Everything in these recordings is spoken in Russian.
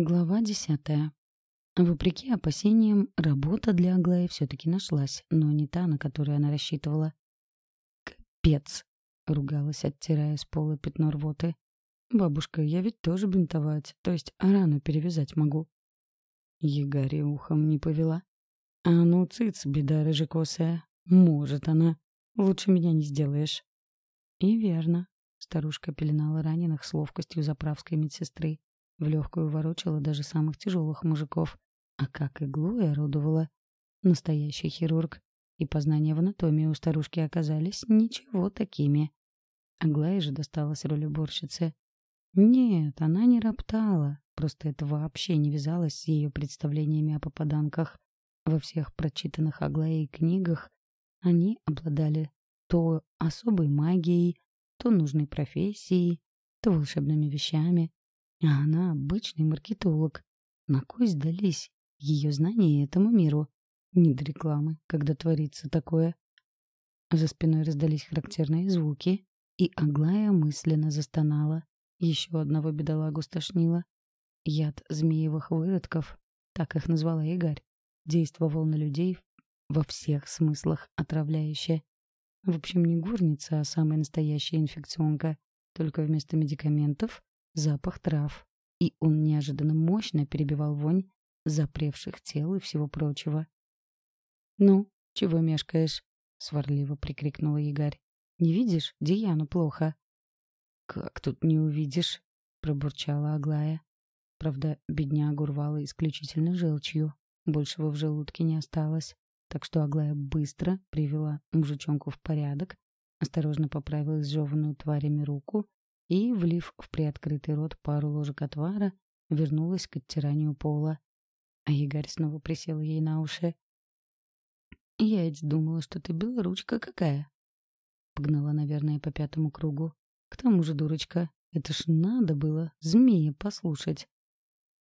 Глава десятая. Вопреки опасениям, работа для Аглаи все-таки нашлась, но не та, на которую она рассчитывала. «Капец!» — ругалась, оттирая с пола пятно рвоты. «Бабушка, я ведь тоже бинтовать, то есть рану перевязать могу». Егари ухом не повела. «А ну, цыц, беда рыжекосая. Может она. Лучше меня не сделаешь». И верно. Старушка пеленала раненых с ловкостью заправской медсестры. В легкую ворочала даже самых тяжелых мужиков. А как иглой орудовала. Настоящий хирург. И познания в анатомии у старушки оказались ничего такими. Аглая же досталась роль уборщицы. Нет, она не роптала. Просто это вообще не вязалось с ее представлениями о попаданках. Во всех прочитанных Аглаей книгах они обладали то особой магией, то нужной профессией, то волшебными вещами, а она обычный маркетолог. На кой сдались ее знания этому миру? Не до рекламы, когда творится такое. За спиной раздались характерные звуки, и Аглая мысленно застонала. Еще одного бедолагу стошнило. Яд змеевых выродков, так их назвала Игарь, действовал на людей во всех смыслах отравляюще. В общем, не горница, а самая настоящая инфекционка. Только вместо медикаментов запах трав, и он неожиданно мощно перебивал вонь запревших тел и всего прочего. «Ну, чего мешкаешь?» — сварливо прикрикнула Ягарь. «Не видишь, Дияну плохо». «Как тут не увидишь?» — пробурчала Аглая. Правда, беднягу рвала исключительно желчью. Большего в желудке не осталось. Так что Аглая быстро привела мужичонку в порядок, осторожно поправила изжеванную тварями руку и, влив в приоткрытый рот пару ложек отвара, вернулась к оттиранию пола. А Ягарь снова присела ей на уши. «Я ведь думала, что ты белоручка какая!» Погнала, наверное, по пятому кругу. «К тому же, дурочка, это ж надо было змея послушать!»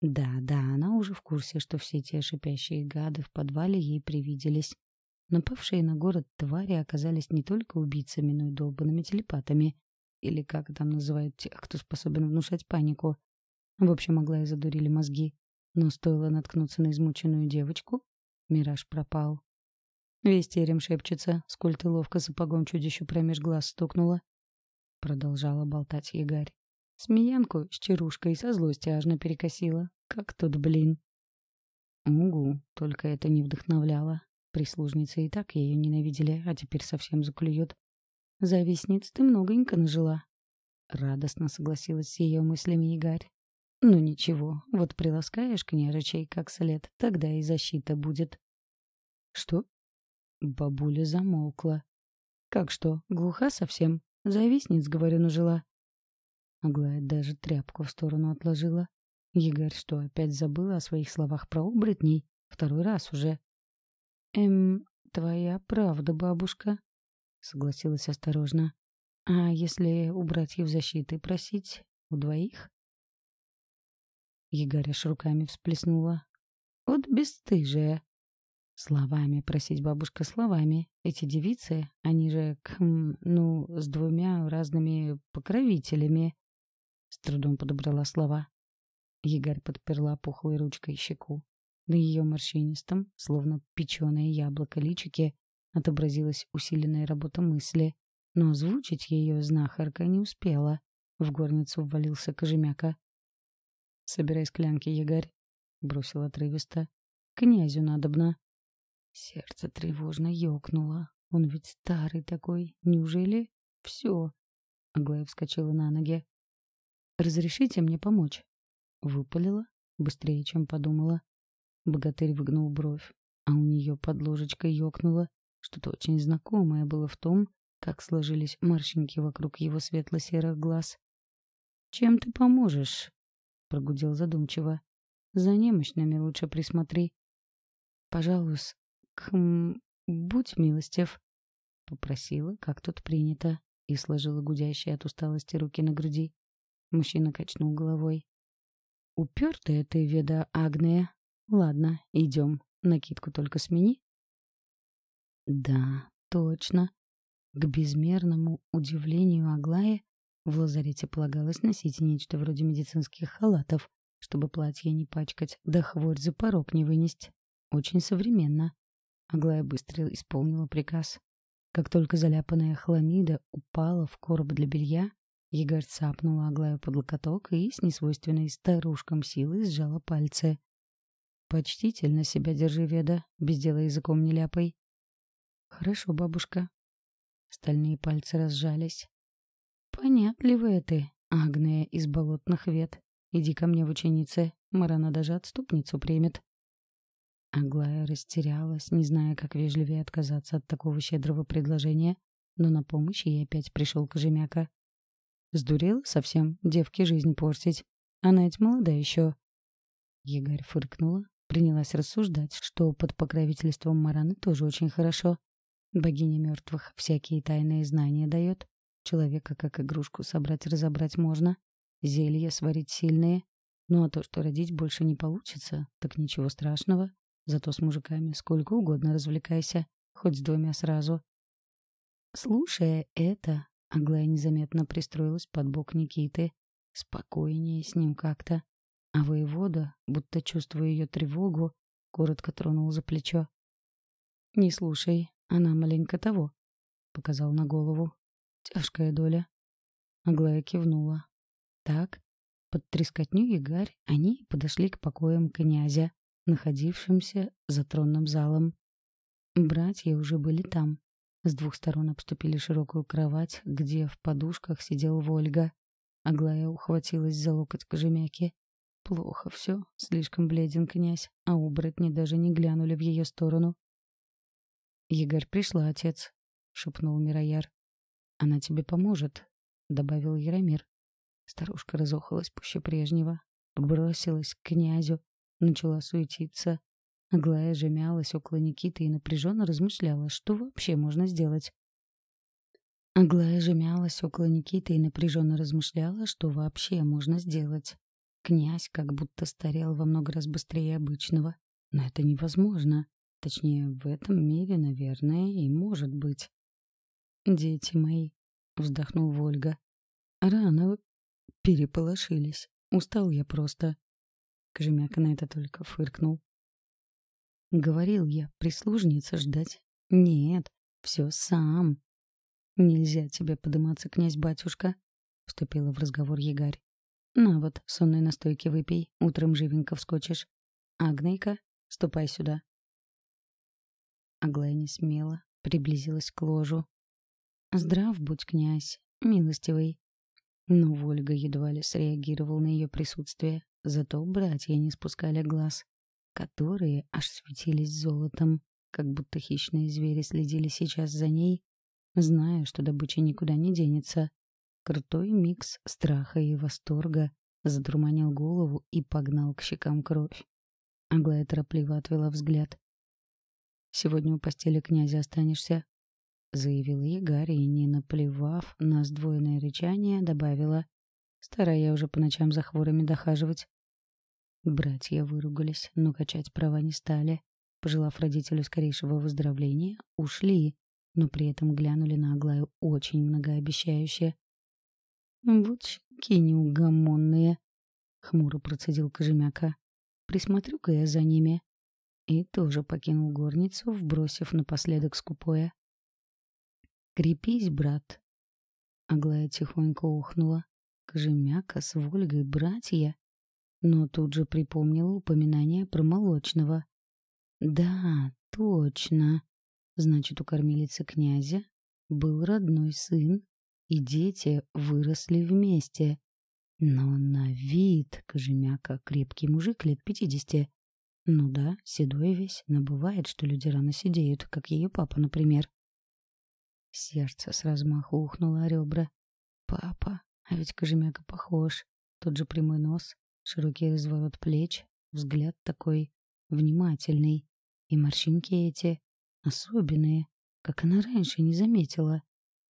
Да, да, она уже в курсе, что все те шипящие гады в подвале ей привиделись. Напавшие на город твари оказались не только убийцами, но и долбанными телепатами, или как там называют тех, кто способен внушать панику. В общем, могла и задурили мозги. Но стоило наткнуться на измученную девочку, мираж пропал. Весь терем шепчется, сколь ты ловко сапогом чудищу промеж глаз стукнула. Продолжала болтать Ягарь. Смеянку с чарушкой со злости аж перекосила. Как тут, блин. Угу, только это не вдохновляло. Прислужницы и так ее ненавидели, а теперь совсем заклюют. Завистниц ты многонько нажила. Радостно согласилась с ее мыслями Игорь. Ну ничего, вот приласкаешь княжичей как след, тогда и защита будет. Что? Бабуля замолкла. Как что, глуха совсем? Завистниц, говорю, нажила. Аглая даже тряпку в сторону отложила. Егорь что, опять забыла о своих словах про оборотней? Второй раз уже. Эм, твоя правда, бабушка, — согласилась осторожно. «А если у братьев защиты просить? У двоих?» Егоря руками всплеснула. «Вот бесстыжая!» Словами просить бабушка словами. Эти девицы, они же, кхм, ну, с двумя разными покровителями. С трудом подобрала слова. Егорь подперла пухлой ручкой щеку. На ее морщинистом, словно печеное яблоко личике, отобразилась усиленная работа мысли, но озвучить ее знахарка не успела. В горницу ввалился кожемяка. «Собирай склянки, ягарь», — бросил отрывисто. «Князю надобно». Сердце тревожно ёкнуло. Он ведь старый такой. Неужели все? Аглая вскочила на ноги. «Разрешите мне помочь?» Выпалила, быстрее, чем подумала. Богатырь выгнул бровь, а у нее под ложечкой ёкнуло. Что-то очень знакомое было в том, как сложились морщинки вокруг его светло-серых глаз. «Чем ты поможешь?» — прогудел задумчиво. «За немощными лучше присмотри». «Пожалуйста, хм, будь милостив», — попросила, как тут принято, и сложила гудящие от усталости руки на груди. Мужчина качнул головой. «Упертая ты, Веда Агния. Ладно, идем. Накидку только смени, да, точно. К безмерному удивлению Аглая в лазарете полагалось носить нечто вроде медицинских халатов, чтобы платье не пачкать, да хворь за порог не вынести. Очень современно. Аглая быстро исполнила приказ. Как только заляпанная хламида упала в короб для белья, Егорь цапнула Аглаю под локоток и с несвойственной старушкам силой сжала пальцы. «Почтительно себя держи, Веда, без дела языком не ляпай». «Хорошо, бабушка». Стальные пальцы разжались. «Понятливая ты, Агния из болотных вет. Иди ко мне в ученицы, Марана даже отступницу примет». Аглая растерялась, не зная, как вежливее отказаться от такого щедрого предложения, но на помощь ей опять пришел Кожемяка. Сдурела совсем, девке жизнь портить. Она ведь молода еще. Егарь фыркнула, принялась рассуждать, что под покровительством Мараны тоже очень хорошо. Богиня мертвых всякие тайные знания дает. Человека как игрушку собрать-разобрать можно. Зелья сварить сильные. Ну а то, что родить больше не получится, так ничего страшного. Зато с мужиками сколько угодно развлекайся, хоть с двумя сразу. Слушая это, Аглая незаметно пристроилась под бок Никиты. Спокойнее с ним как-то. А воевода, будто чувствуя ее тревогу, коротко тронул за плечо. «Не слушай, она маленько того», — показал на голову. «Тяжкая доля». Аглая кивнула. Так, под трескотню Ягарь они подошли к покоям князя, находившимся за тронным залом. Братья уже были там, с двух сторон обступили широкую кровать, где в подушках сидел Вольга. Аглая ухватилась за локоть Кожемяки. Плохо все, слишком бледен князь, а оборотни даже не глянули в ее сторону. «Егорь пришла, отец», — шепнул Мирояр. «Она тебе поможет», — добавил Яромир. Старушка разохалась пуще прежнего, бросилась к князю, начала суетиться, Аглая же мялась около Никиты и напряженно размышляла, что вообще можно сделать. Аглая же мялась около Никиты и напряженно размышляла, что вообще можно сделать. Князь как будто старел во много раз быстрее обычного. Но это невозможно. Точнее, в этом мире, наверное, и может быть. «Дети мои», — вздохнул Вольга. «Рано вы переполошились. Устал я просто». Кожемяка на это только фыркнул. Говорил я, прислужница ждать. Нет, все сам. Нельзя тебе подниматься, князь-батюшка, вступила в разговор Егарь. На вот, сонной настойки выпей, утром живенько вскочишь. Агнейка, ступай сюда. Аглая не смело приблизилась к ложу. Здрав будь, князь, милостивый. Но Вольга едва ли среагировал на ее присутствие, зато братья не спускали глаз которые аж светились золотом, как будто хищные звери следили сейчас за ней, зная, что добыча никуда не денется. Крутой микс страха и восторга задурманил голову и погнал к щекам кровь. Аглая торопливо отвела взгляд. «Сегодня у постели князя останешься», — заявила Ягарь и, не наплевав на сдвоенное рычание, добавила. «Старая я уже по ночам за хворами дохаживать. Братья выругались, но качать права не стали. Пожелав родителю скорейшего выздоровления, ушли, но при этом глянули на Аглаю очень многообещающе. «Вот щенки неугомонные!» — хмуро процедил Кожемяка. «Присмотрю-ка я за ними». И тоже покинул горницу, вбросив напоследок скупое. «Крепись, брат!» Аглая тихонько ухнула. Кожемяка с Вольгой братья но тут же припомнила упоминание про молочного. Да, точно. Значит, у кормилицы князя был родной сын, и дети выросли вместе. Но на вид Кожемяка крепкий мужик лет пятидесяти. Ну да, седой весь, но бывает, что люди рано сидеют, как ее папа, например. Сердце с размаху ухнуло о ребра. Папа, а ведь Кожемяка похож. Тот же прямой нос, Широкий разворот плеч, взгляд такой внимательный. И морщинки эти особенные, как она раньше не заметила.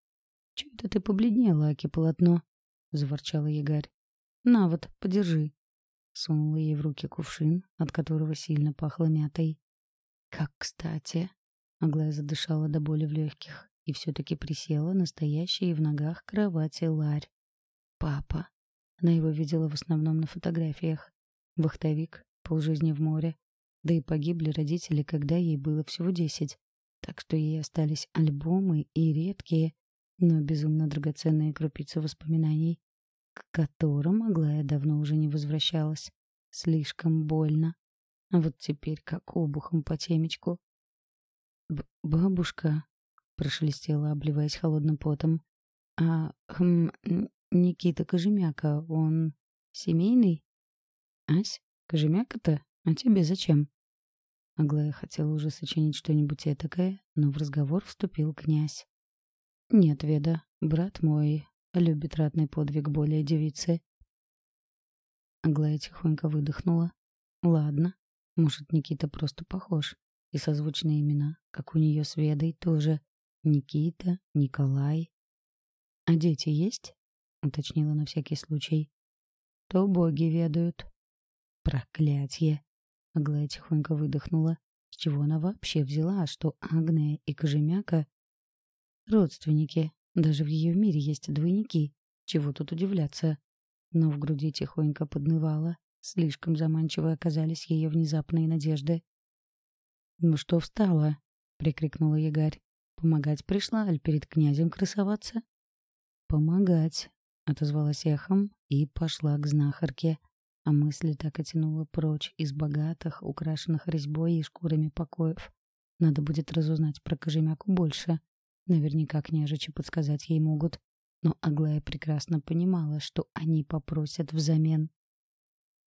— Чё это ты побледнела, Аки полотно? — заворчала Ягарь. — На вот, подержи. Сунула ей в руки кувшин, от которого сильно пахло мятой. — Как кстати! — Аглая задышала до боли в легких и все-таки присела на стоящей в ногах кровати ларь. Папа. Она его видела в основном на фотографиях. вахтовик, полжизни в море. Да и погибли родители, когда ей было всего десять. Так что ей остались альбомы и редкие, но безумно драгоценные крупицы воспоминаний, к которым Аглая давно уже не возвращалась. Слишком больно. А вот теперь как обухом по темечку. «Бабушка», — прошелестела, обливаясь холодным потом, — «а, хм, Никита Кожемяка, он семейный?» «Ась, Кожемяка-то? А тебе зачем?» Аглая хотела уже сочинить что-нибудь этакое, но в разговор вступил князь. «Нет, Веда, брат мой любит ратный подвиг более девицы». Аглая тихонько выдохнула. «Ладно, может, Никита просто похож. И созвучные имена, как у нее с Ведой, тоже. Никита, Николай. А дети есть?» — уточнила на всякий случай. «То боги ведают». «Проклятье!» Аглая тихонько выдохнула. С чего она вообще взяла, что Агния и Кожемяка — родственники? Даже в ее мире есть двойники. Чего тут удивляться? Но в груди тихонько поднывала. Слишком заманчивы оказались ее внезапные надежды. «Ну что встала?» — прикрикнула Ягарь. «Помогать пришла, аль перед князем красоваться?» «Помогать», — отозвалась эхом и пошла к знахарке а мысли так и тянуло прочь из богатых, украшенных резьбой и шкурами покоев. Надо будет разузнать про Кожемяку больше. Наверняка княжичи подсказать ей могут. Но Аглая прекрасно понимала, что они попросят взамен